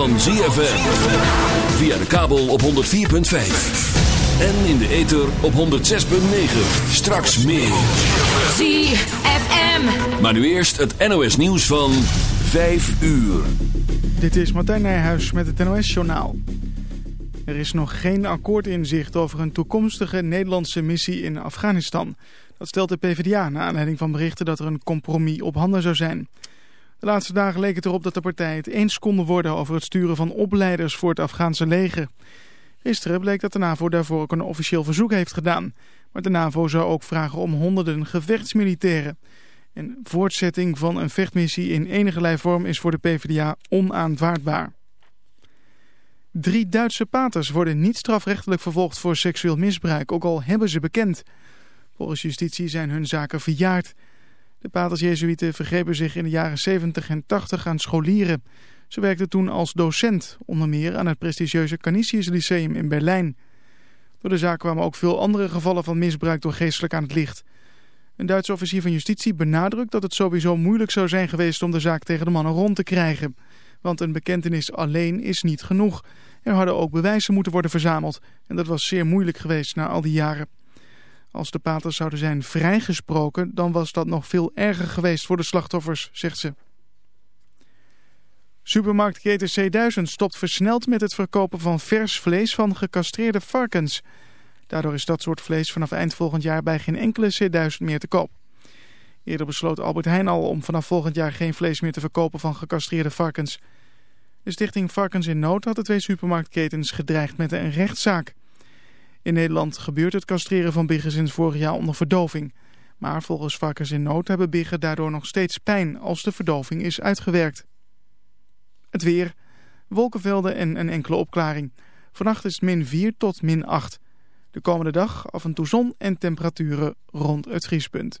van ZFM. Via de kabel op 104.5. En in de ether op 106.9. Straks meer. ZFM. Maar nu eerst het NOS nieuws van 5 uur. Dit is Martijn Nijhuis met het NOS-journaal. Er is nog geen akkoord in zicht over een toekomstige Nederlandse missie in Afghanistan. Dat stelt de PvdA na aanleiding van berichten dat er een compromis op handen zou zijn. De laatste dagen leek het erop dat de partijen het eens konden worden over het sturen van opleiders voor het Afghaanse leger. Gisteren bleek dat de NAVO daarvoor ook een officieel verzoek heeft gedaan. Maar de NAVO zou ook vragen om honderden gevechtsmilitairen. Een voortzetting van een vechtmissie in enige vorm is voor de PvdA onaanvaardbaar. Drie Duitse paters worden niet strafrechtelijk vervolgd voor seksueel misbruik, ook al hebben ze bekend. Volgens justitie zijn hun zaken verjaard. De paters-jezuïeten vergrepen zich in de jaren 70 en 80 aan scholieren. Ze werkten toen als docent, onder meer aan het prestigieuze Canisius Lyceum in Berlijn. Door de zaak kwamen ook veel andere gevallen van misbruik door geestelijk aan het licht. Een Duitse officier van justitie benadrukt dat het sowieso moeilijk zou zijn geweest om de zaak tegen de mannen rond te krijgen. Want een bekentenis alleen is niet genoeg. Er hadden ook bewijzen moeten worden verzameld en dat was zeer moeilijk geweest na al die jaren. Als de paters zouden zijn vrijgesproken, dan was dat nog veel erger geweest voor de slachtoffers, zegt ze. Supermarktketen C1000 stopt versneld met het verkopen van vers vlees van gecastreerde varkens. Daardoor is dat soort vlees vanaf eind volgend jaar bij geen enkele C1000 meer te koop. Eerder besloot Albert Heijn al om vanaf volgend jaar geen vlees meer te verkopen van gecastreerde varkens. De stichting Varkens in Nood had de twee supermarktketens gedreigd met een rechtszaak. In Nederland gebeurt het castreren van biggen sinds vorig jaar onder verdoving. Maar volgens Varkens in Nood hebben biggen daardoor nog steeds pijn als de verdoving is uitgewerkt. Het weer, wolkenvelden en een enkele opklaring. Vannacht is het min 4 tot min 8. De komende dag af en toe zon en temperaturen rond het vriespunt.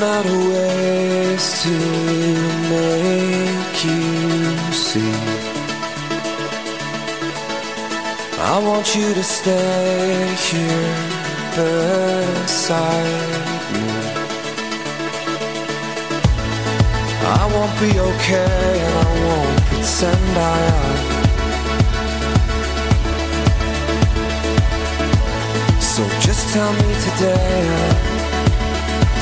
Running out of to make you see. I want you to stay here beside me. I won't be okay and I won't pretend I am. So just tell me today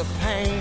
the pain.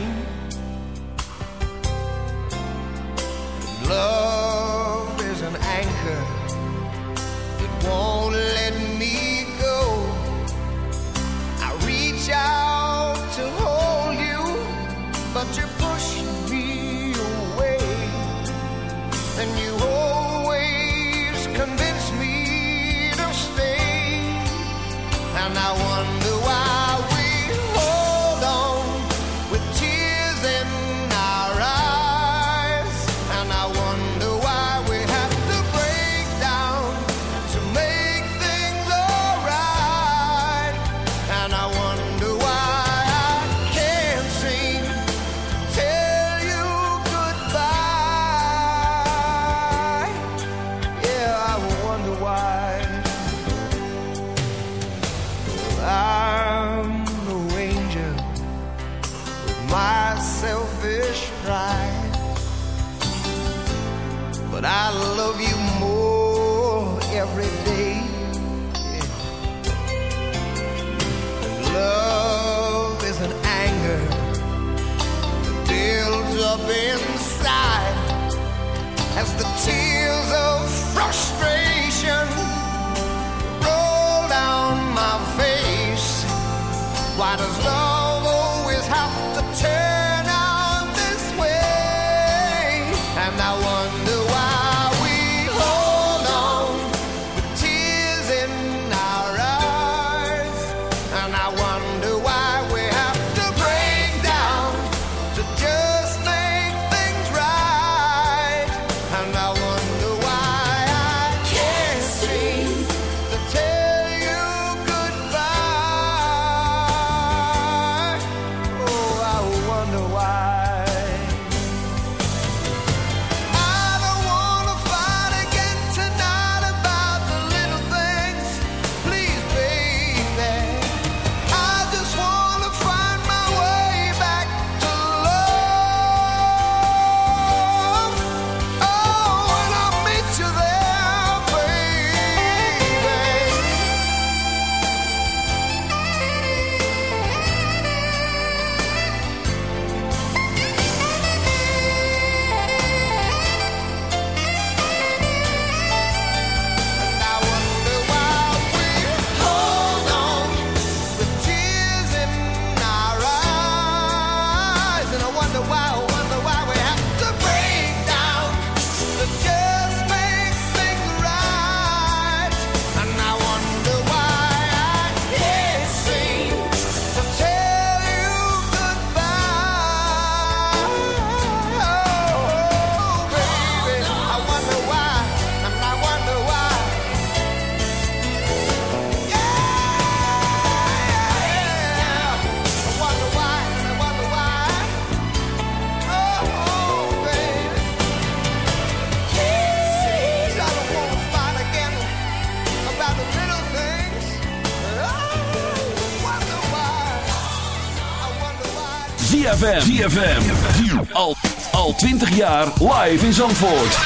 ZFM. Al, al 20 jaar live in Zandvoort.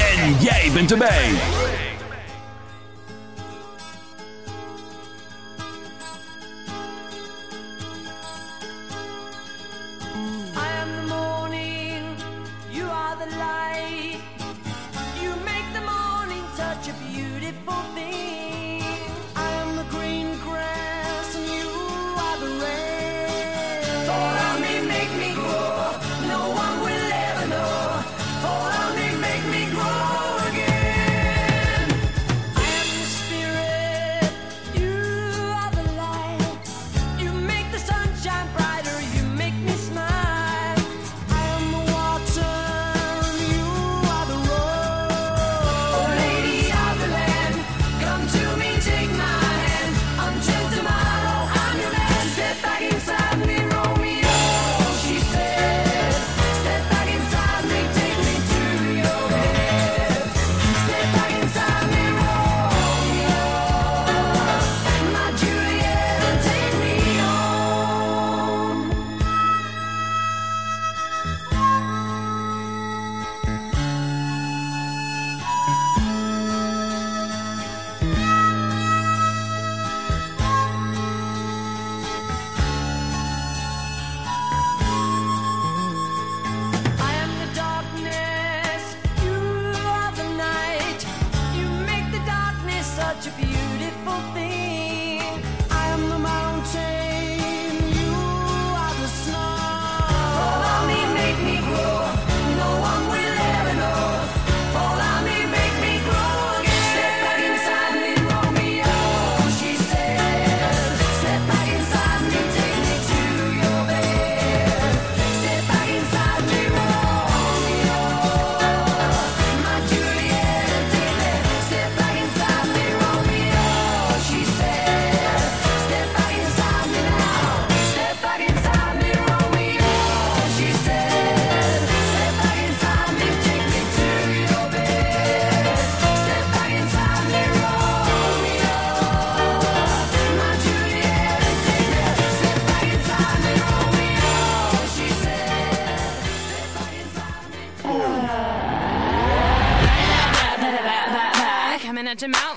En jij bent erbij. I am the morning, you are the light. You make the morning such a beautiful thing.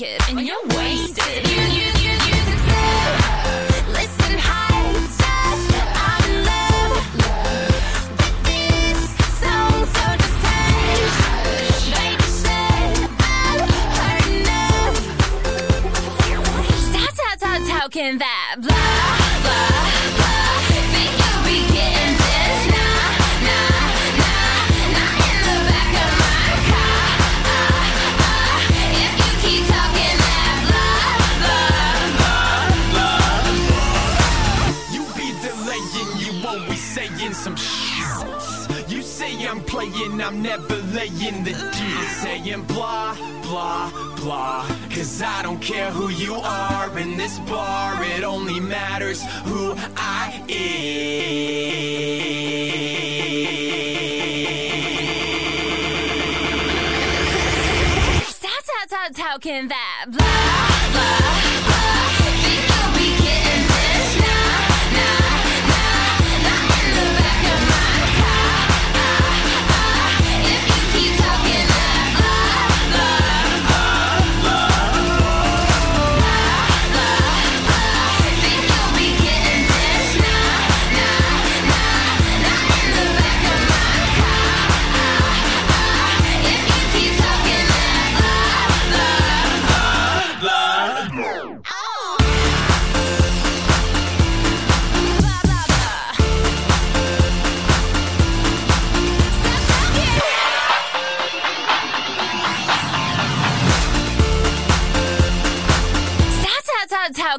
naked and you're wasted. You, you, you, you, Listen, high stuff. I'm in love with this song, so take. Baby said I've enough. Stop, stop, stop talking that never laying the deal. Saying blah, blah, blah. Cause I don't care who you are in this bar, it only matters who I am. Stop, stop, stop talking that blah,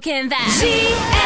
talking that. ZFM.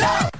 show.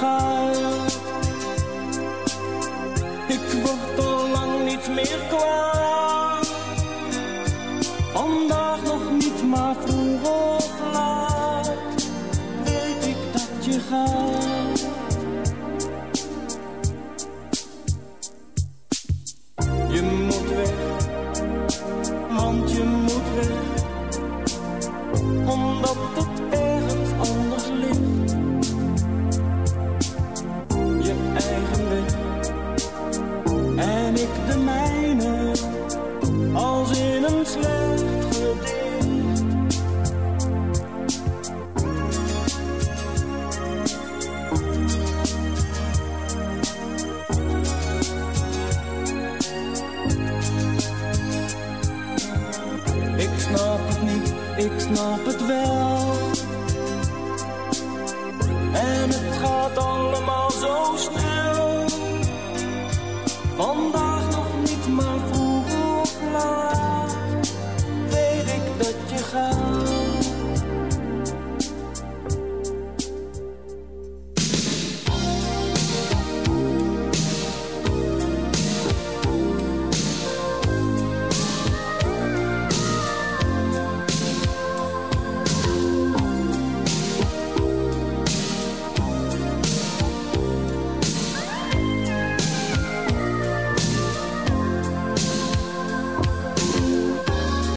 frei.